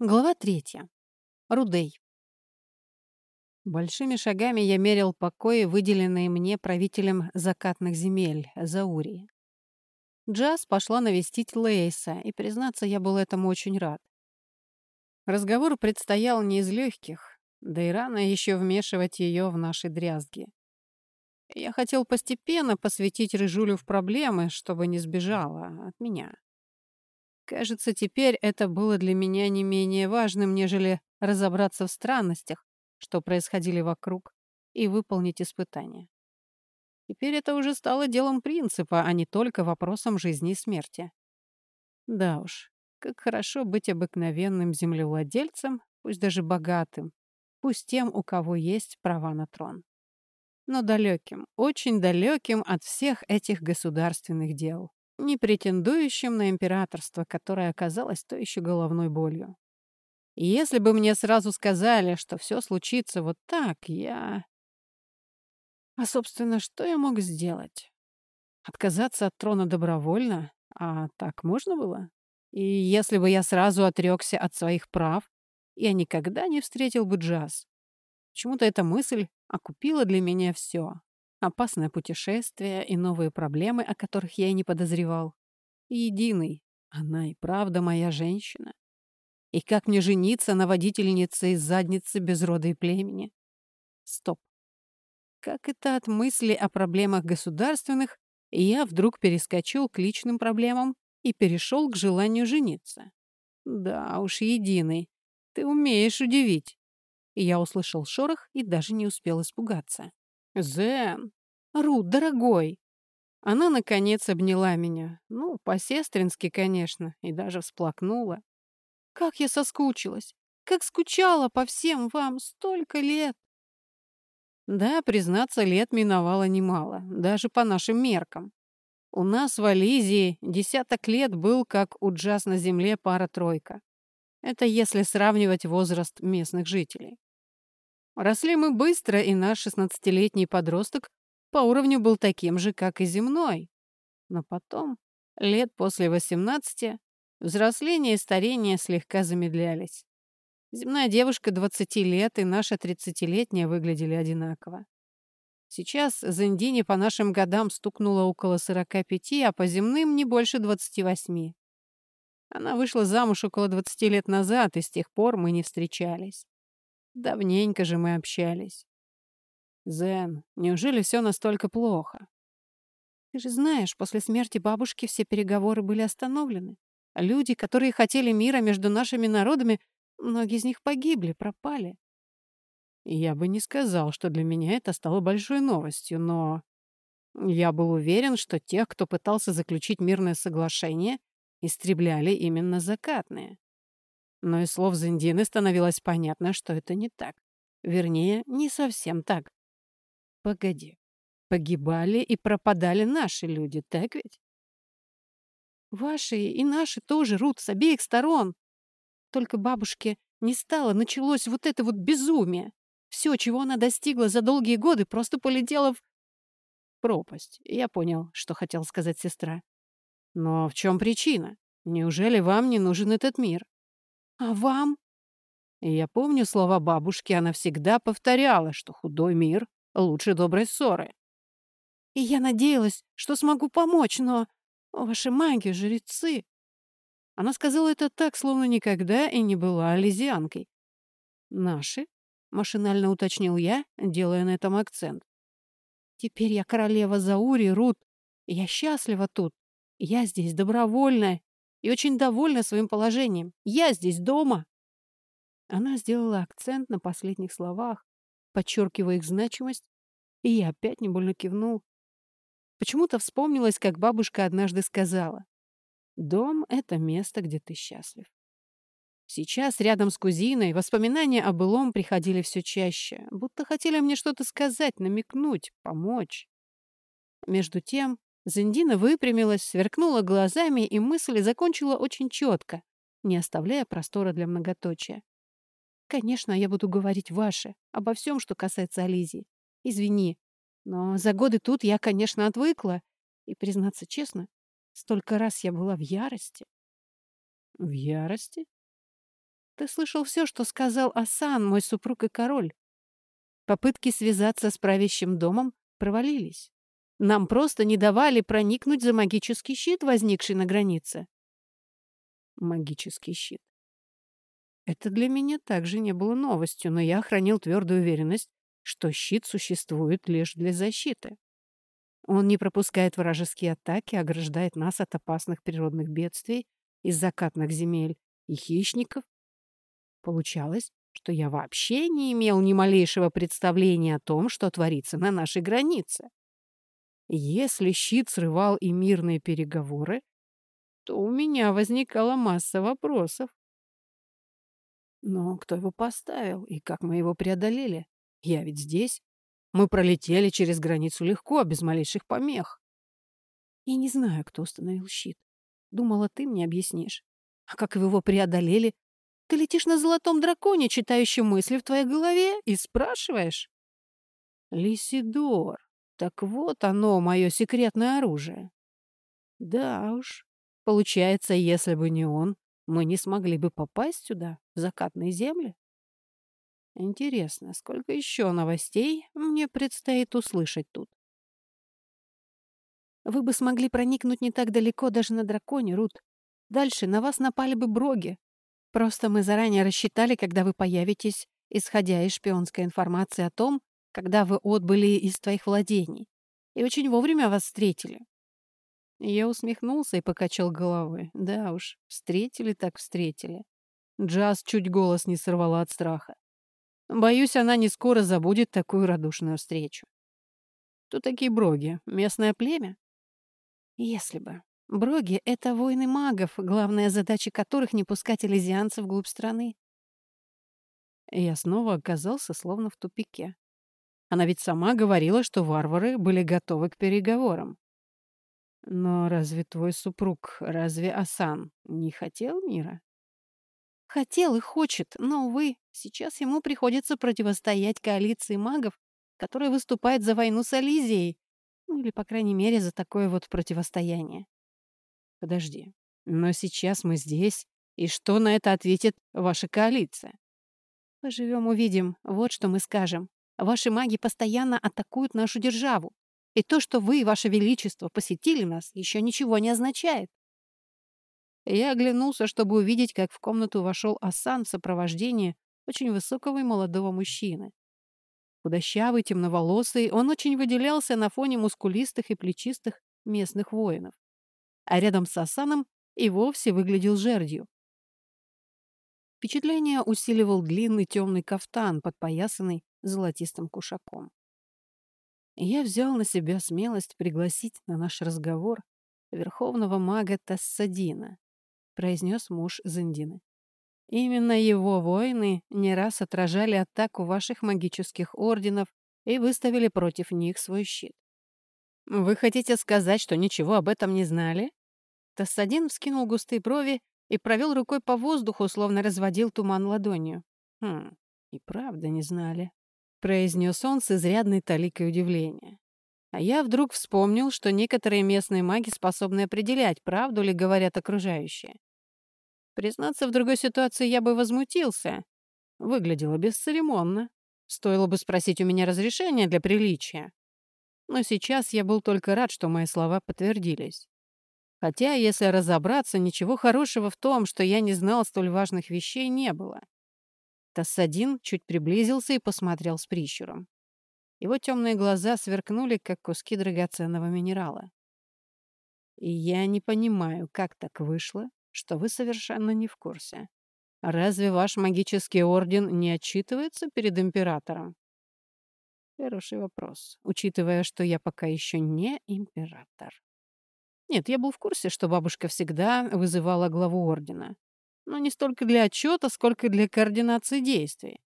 Глава третья. Рудей. Большими шагами я мерил покои, выделенные мне правителем закатных земель, Заурии. Джаз пошла навестить Лейса, и, признаться, я был этому очень рад. Разговор предстоял не из легких, да и рано еще вмешивать ее в наши дрязги. Я хотел постепенно посвятить Рыжулю в проблемы, чтобы не сбежала от меня. Кажется, теперь это было для меня не менее важным, нежели разобраться в странностях, что происходили вокруг, и выполнить испытания. Теперь это уже стало делом принципа, а не только вопросом жизни и смерти. Да уж, как хорошо быть обыкновенным землевладельцем, пусть даже богатым, пусть тем, у кого есть права на трон. Но далеким, очень далеким от всех этих государственных дел не претендующим на императорство, которое оказалось то еще головной болью. И если бы мне сразу сказали, что все случится вот так, я... А, собственно, что я мог сделать? Отказаться от трона добровольно? А так можно было? И если бы я сразу отрекся от своих прав, я никогда не встретил бы джаз. Почему-то эта мысль окупила для меня все. Опасное путешествие и новые проблемы, о которых я и не подозревал. единый. Она и правда моя женщина. И как мне жениться на водительнице из задницы без рода и племени? Стоп. Как это от мысли о проблемах государственных, я вдруг перескочил к личным проблемам и перешел к желанию жениться? Да уж, единый. Ты умеешь удивить. И я услышал шорох и даже не успел испугаться. «Зен! Рут, дорогой!» Она, наконец, обняла меня. Ну, по-сестрински, конечно, и даже всплакнула. «Как я соскучилась! Как скучала по всем вам столько лет!» Да, признаться, лет миновало немало, даже по нашим меркам. У нас в Ализии десяток лет был, как у джаз на земле пара-тройка. Это если сравнивать возраст местных жителей. Росли мы быстро, и наш шестнадцатилетний подросток по уровню был таким же, как и земной. Но потом, лет после восемнадцати, взросление и старение слегка замедлялись. Земная девушка двадцати лет и наша тридцатилетняя выглядели одинаково. Сейчас Зендине по нашим годам стукнуло около сорока пяти, а по земным не больше двадцати восьми. Она вышла замуж около двадцати лет назад, и с тех пор мы не встречались. Давненько же мы общались. Зен, неужели все настолько плохо? Ты же знаешь, после смерти бабушки все переговоры были остановлены. Люди, которые хотели мира между нашими народами, многие из них погибли, пропали. Я бы не сказал, что для меня это стало большой новостью, но... Я был уверен, что тех, кто пытался заключить мирное соглашение, истребляли именно закатные. Но из слов Зиндины становилось понятно, что это не так. Вернее, не совсем так. Погоди. Погибали и пропадали наши люди, так ведь? Ваши и наши тоже рут с обеих сторон. Только бабушке не стало, началось вот это вот безумие. Все, чего она достигла за долгие годы, просто полетело в... Пропасть. Я понял, что хотел сказать сестра. Но в чем причина? Неужели вам не нужен этот мир? А вам? я помню слова бабушки, она всегда повторяла, что худой мир лучше доброй ссоры. И я надеялась, что смогу помочь, но ваши маги, жрецы... Она сказала это так, словно никогда и не была лизианкой. «Наши?» — машинально уточнил я, делая на этом акцент. «Теперь я королева Заури, Рут. Я счастлива тут. Я здесь добровольная и очень довольна своим положением. Я здесь дома». Она сделала акцент на последних словах, подчеркивая их значимость, и я опять не больно кивнул. Почему-то вспомнилось, как бабушка однажды сказала, «Дом — это место, где ты счастлив». Сейчас, рядом с кузиной, воспоминания о былом приходили все чаще, будто хотели мне что-то сказать, намекнуть, помочь. Между тем, Зендина выпрямилась, сверкнула глазами, и мысль закончила очень четко, не оставляя простора для многоточия. «Конечно, я буду говорить ваше, обо всем, что касается Ализии. Извини, но за годы тут я, конечно, отвыкла. И, признаться честно, столько раз я была в ярости». «В ярости?» Ты слышал все, что сказал Асан, мой супруг и король. Попытки связаться с правящим домом провалились. Нам просто не давали проникнуть за магический щит, возникший на границе. Магический щит. Это для меня также не было новостью, но я хранил твердую уверенность, что щит существует лишь для защиты. Он не пропускает вражеские атаки, ограждает нас от опасных природных бедствий из закатных земель и хищников. Получалось, что я вообще не имел ни малейшего представления о том, что творится на нашей границе. Если щит срывал и мирные переговоры, то у меня возникала масса вопросов. Но кто его поставил и как мы его преодолели? Я ведь здесь. Мы пролетели через границу легко, без малейших помех. Я не знаю, кто установил щит. Думала, ты мне объяснишь. А как вы его преодолели? Ты летишь на золотом драконе, читающем мысли в твоей голове, и спрашиваешь? Лисидор, так вот оно, мое секретное оружие. Да уж, получается, если бы не он, мы не смогли бы попасть сюда, в закатные земли? Интересно, сколько еще новостей мне предстоит услышать тут? Вы бы смогли проникнуть не так далеко даже на драконе, Рут. Дальше на вас напали бы броги. Просто мы заранее рассчитали, когда вы появитесь, исходя из шпионской информации о том, когда вы отбыли из твоих владений. И очень вовремя вас встретили. Я усмехнулся и покачал головой. Да уж, встретили так встретили. Джаз чуть голос не сорвала от страха. Боюсь, она не скоро забудет такую радушную встречу. Тут такие броги? Местное племя? Если бы. Броги — это воины магов, главная задача которых — не пускать элизианцев вглубь страны. Я снова оказался словно в тупике. Она ведь сама говорила, что варвары были готовы к переговорам. Но разве твой супруг, разве Асан не хотел мира? Хотел и хочет, но, увы, сейчас ему приходится противостоять коалиции магов, которая выступает за войну с Ализией, ну или, по крайней мере, за такое вот противостояние. Подожди, но сейчас мы здесь, и что на это ответит ваша коалиция? Поживем, увидим. Вот что мы скажем. Ваши маги постоянно атакуют нашу державу. И то, что вы, ваше величество, посетили нас, еще ничего не означает. Я оглянулся, чтобы увидеть, как в комнату вошел Асан в сопровождении очень высокого и молодого мужчины. Худощавый, темноволосый, он очень выделялся на фоне мускулистых и плечистых местных воинов. А рядом с Асаном и вовсе выглядел жердью. Впечатление усиливал длинный темный кафтан, подпоясанный золотистым кушаком. Я взял на себя смелость пригласить на наш разговор верховного мага Тассадина, произнес муж Зендины. Именно его воины не раз отражали атаку ваших магических орденов и выставили против них свой щит. Вы хотите сказать, что ничего об этом не знали? Тассадин вскинул густые брови и провел рукой по воздуху, словно разводил туман ладонью. Хм, и правда не знали, произнес он с изрядной таликой удивления. А я вдруг вспомнил, что некоторые местные маги способны определять, правду ли говорят окружающие. Признаться, в другой ситуации я бы возмутился. Выглядело бесцеремонно. Стоило бы спросить у меня разрешения для приличия. Но сейчас я был только рад, что мои слова подтвердились. Хотя, если разобраться, ничего хорошего в том, что я не знал столь важных вещей, не было. Тассадин чуть приблизился и посмотрел с прищуром. Его темные глаза сверкнули, как куски драгоценного минерала. И я не понимаю, как так вышло, что вы совершенно не в курсе. Разве ваш магический орден не отчитывается перед императором? Хороший вопрос, учитывая, что я пока еще не император. Нет, я был в курсе, что бабушка всегда вызывала главу ордена. Но не столько для отчета, сколько для координации действий.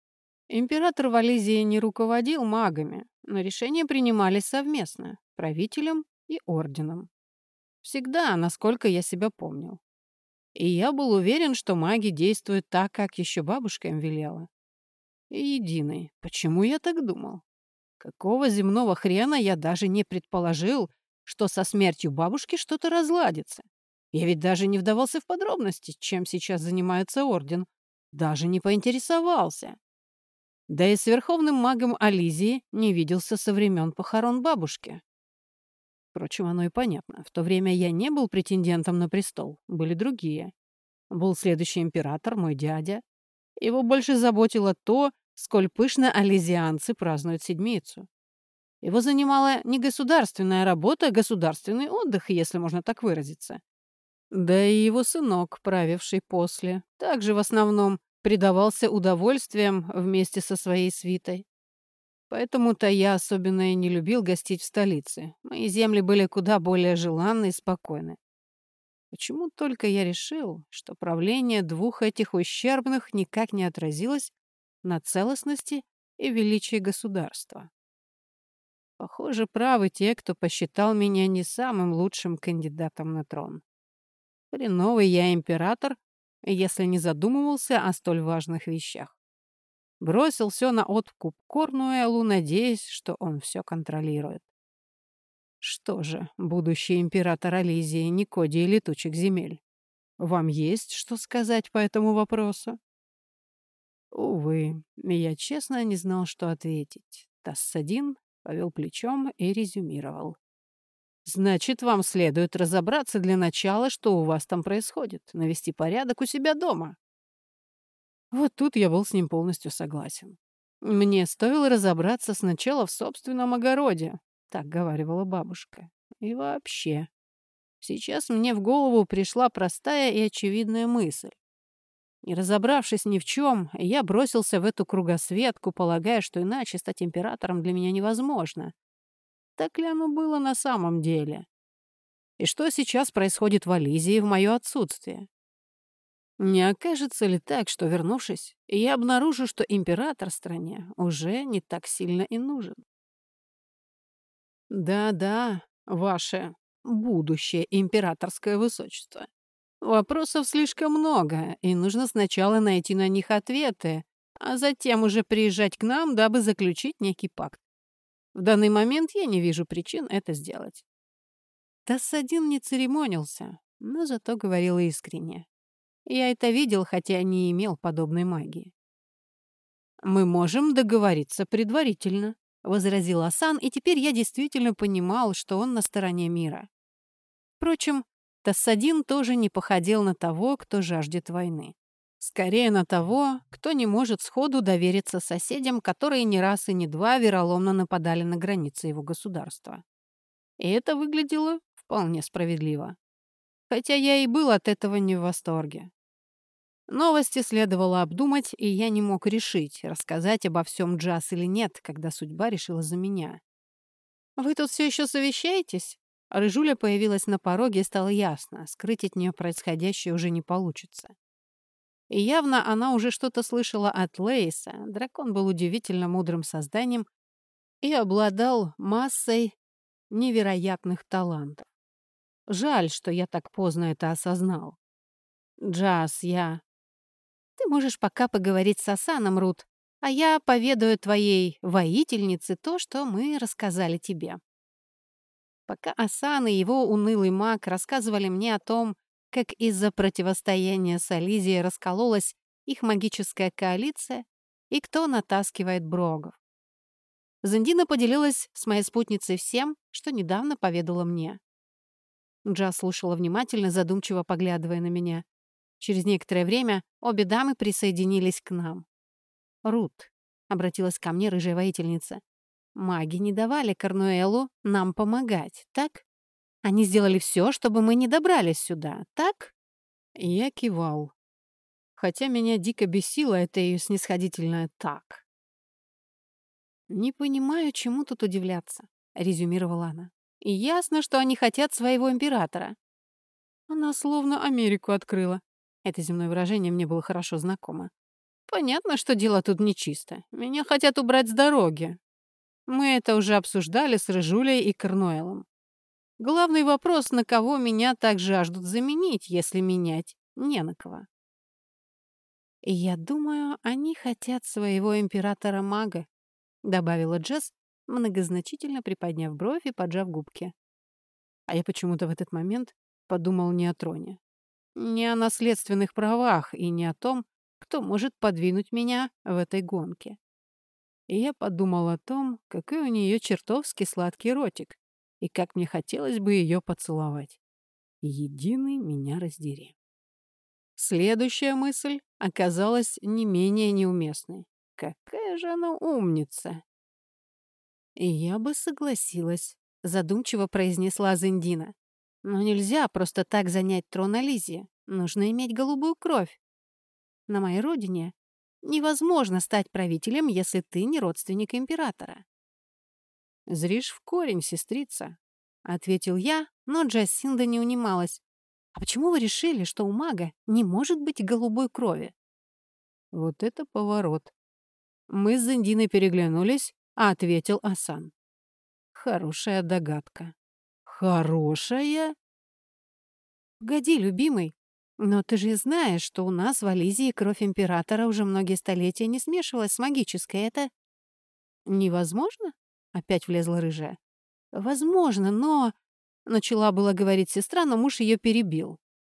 Император Валезии не руководил магами, но решения принимались совместно, правителем и орденом. Всегда, насколько я себя помнил. И я был уверен, что маги действуют так, как еще бабушка им велела. И единый. Почему я так думал? Какого земного хрена я даже не предположил, что со смертью бабушки что-то разладится? Я ведь даже не вдавался в подробности, чем сейчас занимается Орден. Даже не поинтересовался. Да и с верховным магом Ализии не виделся со времен похорон бабушки. Впрочем, оно и понятно. В то время я не был претендентом на престол, были другие. Был следующий император, мой дядя. Его больше заботило то, сколь пышно ализианцы празднуют седмицу. Его занимала не государственная работа, а государственный отдых, если можно так выразиться. Да и его сынок, правивший после, также в основном предавался удовольствиям вместе со своей свитой. Поэтому-то я особенно и не любил гостить в столице. Мои земли были куда более желанны и спокойны. Почему только я решил, что правление двух этих ущербных никак не отразилось на целостности и величии государства? Похоже, правы те, кто посчитал меня не самым лучшим кандидатом на трон. Хреновый я император, если не задумывался о столь важных вещах. Бросил все на откуп Корнуэлу, надеясь, что он все контролирует. Что же, будущий император Ализии, Никодий летучих земель, вам есть что сказать по этому вопросу? Увы, я честно не знал, что ответить. Тассадин повел плечом и резюмировал. Значит, вам следует разобраться для начала, что у вас там происходит, навести порядок у себя дома. Вот тут я был с ним полностью согласен. Мне стоило разобраться сначала в собственном огороде, так говорила бабушка. И вообще, сейчас мне в голову пришла простая и очевидная мысль. Не разобравшись ни в чем, я бросился в эту кругосветку, полагая, что иначе стать императором для меня невозможно. Так ли оно было на самом деле? И что сейчас происходит в Ализии в мое отсутствие? Не окажется ли так, что, вернувшись, я обнаружу, что император стране уже не так сильно и нужен? Да-да, ваше будущее императорское высочество. Вопросов слишком много, и нужно сначала найти на них ответы, а затем уже приезжать к нам, дабы заключить некий пакт. В данный момент я не вижу причин это сделать. Тассадин не церемонился, но зато говорил искренне. Я это видел, хотя не имел подобной магии. «Мы можем договориться предварительно», — возразил Асан, и теперь я действительно понимал, что он на стороне мира. Впрочем, Тассадин тоже не походил на того, кто жаждет войны. Скорее на того, кто не может сходу довериться соседям, которые не раз и не два вероломно нападали на границы его государства. И это выглядело вполне справедливо. Хотя я и был от этого не в восторге. Новости следовало обдумать, и я не мог решить, рассказать обо всем Джаз или нет, когда судьба решила за меня. «Вы тут все еще совещаетесь?» Рыжуля появилась на пороге, и стало ясно, скрыть от нее происходящее уже не получится. И явно она уже что-то слышала от Лейса. Дракон был удивительно мудрым созданием и обладал массой невероятных талантов. Жаль, что я так поздно это осознал. Джаз, я... Ты можешь пока поговорить с Асаном, Рут, а я поведаю твоей воительнице то, что мы рассказали тебе. Пока Асан и его унылый маг рассказывали мне о том, как из-за противостояния с Ализией раскололась их магическая коалиция и кто натаскивает брогов. Зандина поделилась с моей спутницей всем, что недавно поведала мне. Джа слушала внимательно, задумчиво поглядывая на меня. Через некоторое время обе дамы присоединились к нам. «Рут», — обратилась ко мне рыжая воительница, Маги не давали Корнуэлу нам помогать, так? Они сделали все, чтобы мы не добрались сюда, так? Я кивал. Хотя меня дико бесило это ее снисходительное «так». «Не понимаю, чему тут удивляться», — резюмировала она. «И ясно, что они хотят своего императора». Она словно Америку открыла. Это земное выражение мне было хорошо знакомо. Понятно, что дело тут нечисто. Меня хотят убрать с дороги. Мы это уже обсуждали с Рыжулей и Корнуэлом. Главный вопрос, на кого меня так жаждут заменить, если менять не на кого. Я думаю, они хотят своего императора-мага, добавила Джесс, многозначительно приподняв бровь и поджав губки. А я почему-то в этот момент подумал не о троне. Не о наследственных правах и не о том, кто может подвинуть меня в этой гонке. И я подумал о том, какой у нее чертовски сладкий ротик, и как мне хотелось бы ее поцеловать. Единый меня раздери. Следующая мысль оказалась не менее неуместной. Какая же она умница! Я бы согласилась, задумчиво произнесла Зендина. Но нельзя просто так занять трон Ализии. Нужно иметь голубую кровь. На моей родине невозможно стать правителем, если ты не родственник императора. «Зришь в корень, сестрица», — ответил я, но Джасинда не унималась. «А почему вы решили, что у мага не может быть голубой крови?» Вот это поворот. Мы с Зендиной переглянулись, а ответил Асан. Хорошая догадка. Хорошая? Погоди, любимый, но ты же знаешь, что у нас в Ализии кровь императора уже многие столетия не смешивалась с магической. Это невозможно? Опять влезла рыжая. Возможно, но... Начала было говорить сестра, но муж ее перебил.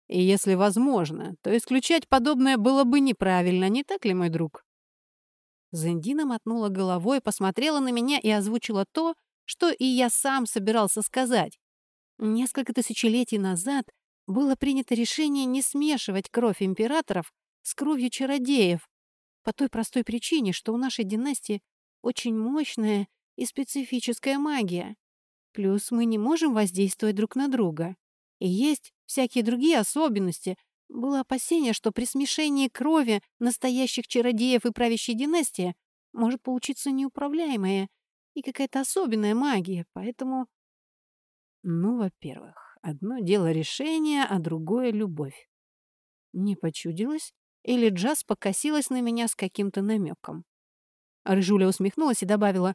И если возможно, то исключать подобное было бы неправильно, не так ли, мой друг? Зендина мотнула головой, посмотрела на меня и озвучила то, что и я сам собирался сказать. Несколько тысячелетий назад было принято решение не смешивать кровь императоров с кровью чародеев, по той простой причине, что у нашей династии очень мощная и специфическая магия. Плюс мы не можем воздействовать друг на друга. И есть всякие другие особенности. Было опасение, что при смешении крови настоящих чародеев и правящей династии может получиться неуправляемая и какая-то особенная магия, поэтому... Ну, во-первых, одно дело решение, а другое — любовь. Не почудилась? Или Джаз покосилась на меня с каким-то намеком? Рыжуля усмехнулась и добавила,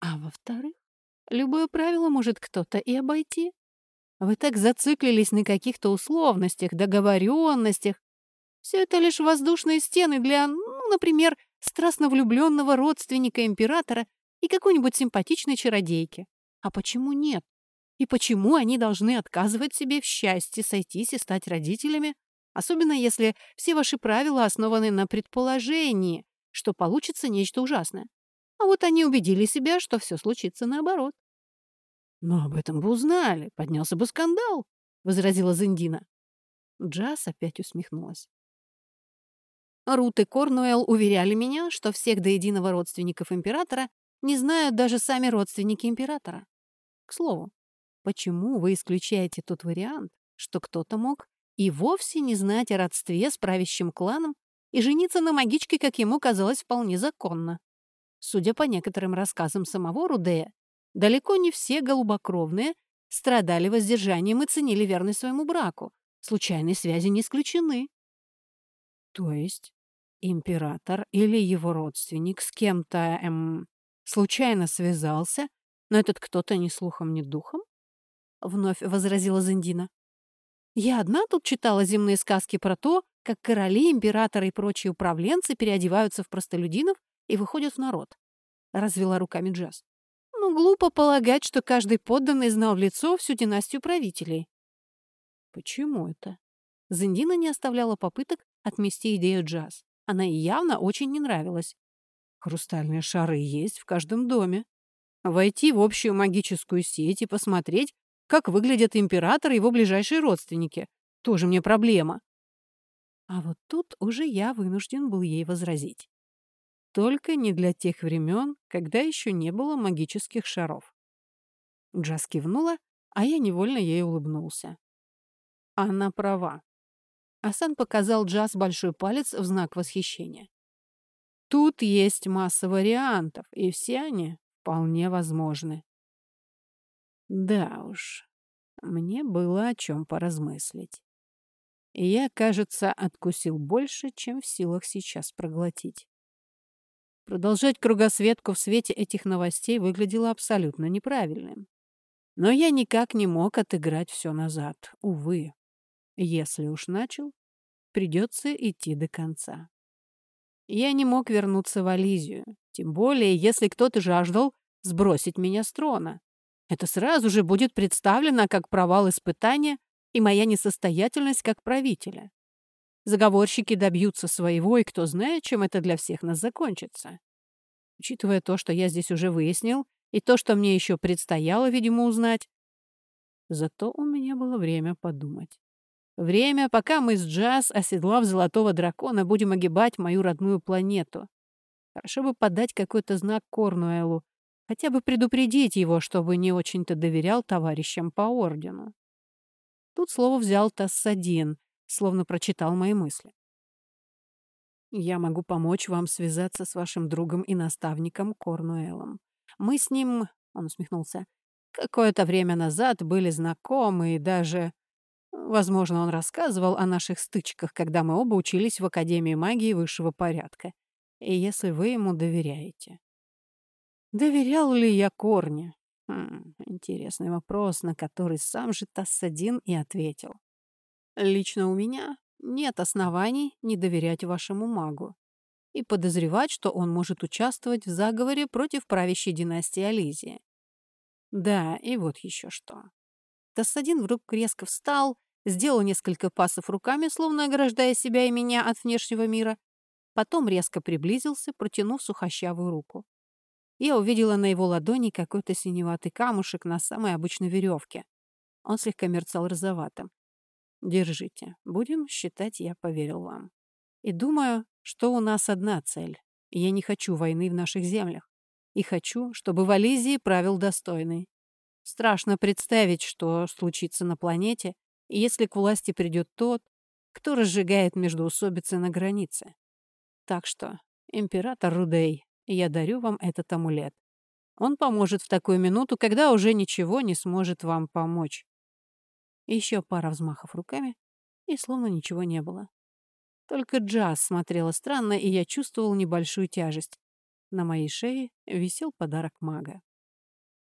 а во-вторых, любое правило может кто-то и обойти. Вы так зациклились на каких-то условностях, договоренностях. Все это лишь воздушные стены для, ну, например, страстно влюбленного родственника императора и какой-нибудь симпатичной чародейки. А почему нет? И почему они должны отказывать себе в счастье сойтись и стать родителями? Особенно если все ваши правила основаны на предположении, что получится нечто ужасное. А вот они убедили себя, что все случится наоборот. «Но об этом бы узнали, поднялся бы скандал», — возразила Зендина. Джаз опять усмехнулась. Рут и Корнуэлл уверяли меня, что всех до единого родственников императора не знают даже сами родственники императора. К слову, почему вы исключаете тот вариант, что кто-то мог и вовсе не знать о родстве с правящим кланом и жениться на магичке, как ему казалось, вполне законно? Судя по некоторым рассказам самого Рудея, далеко не все голубокровные страдали воздержанием и ценили верность своему браку. Случайные связи не исключены. То есть император или его родственник с кем-то, эм, случайно связался, но этот кто-то ни слухом, ни духом? Вновь возразила Зендина. Я одна тут читала земные сказки про то, как короли, императоры и прочие управленцы переодеваются в простолюдинов и выходят в народ. Развела руками Джаз. Ну, глупо полагать, что каждый подданный знал в лицо всю династию правителей. Почему это? Зендина не оставляла попыток отмести идею Джаз. Она ей явно очень не нравилась. Хрустальные шары есть в каждом доме. Войти в общую магическую сеть и посмотреть, как выглядят император и его ближайшие родственники. Тоже мне проблема. А вот тут уже я вынужден был ей возразить. Только не для тех времен, когда еще не было магических шаров. Джаз кивнула, а я невольно ей улыбнулся. Она права. Асан показал Джаз большой палец в знак восхищения. Тут есть масса вариантов, и все они вполне возможны. Да уж, мне было о чем поразмыслить. Я, кажется, откусил больше, чем в силах сейчас проглотить. Продолжать кругосветку в свете этих новостей выглядело абсолютно неправильным. Но я никак не мог отыграть все назад, увы. Если уж начал, придется идти до конца. Я не мог вернуться в Ализию, тем более, если кто-то жаждал сбросить меня с трона. Это сразу же будет представлено как провал испытания и моя несостоятельность как правителя. Заговорщики добьются своего, и кто знает, чем это для всех нас закончится. Учитывая то, что я здесь уже выяснил, и то, что мне еще предстояло, видимо, узнать. Зато у меня было время подумать. Время, пока мы с Джаз, оседлав золотого дракона, будем огибать мою родную планету. Хорошо бы подать какой-то знак Корнуэлу, хотя бы предупредить его, чтобы не очень-то доверял товарищам по ордену. Тут слово взял Тассадин, словно прочитал мои мысли. «Я могу помочь вам связаться с вашим другом и наставником Корнуэлом. Мы с ним...» — он усмехнулся. «Какое-то время назад были знакомы и даже...» Возможно, он рассказывал о наших стычках, когда мы оба учились в Академии магии высшего порядка. И если вы ему доверяете. Доверял ли я Корне? Хм, интересный вопрос, на который сам же Тассадин и ответил. Лично у меня нет оснований не доверять вашему магу и подозревать, что он может участвовать в заговоре против правящей династии Ализии. Да, и вот еще что. Тассадин вдруг резко встал, сделал несколько пасов руками, словно ограждая себя и меня от внешнего мира, потом резко приблизился, протянув сухощавую руку. Я увидела на его ладони какой-то синеватый камушек на самой обычной веревке. Он слегка мерцал розоватым. Держите. Будем считать, я поверил вам. И думаю, что у нас одна цель. Я не хочу войны в наших землях. И хочу, чтобы в Ализии правил достойный. Страшно представить, что случится на планете, если к власти придет тот, кто разжигает междоусобицы на границе. Так что, император Рудей, я дарю вам этот амулет. Он поможет в такую минуту, когда уже ничего не сможет вам помочь. Еще пара взмахов руками, и словно ничего не было. Только Джаз смотрела странно, и я чувствовал небольшую тяжесть. На моей шее висел подарок мага.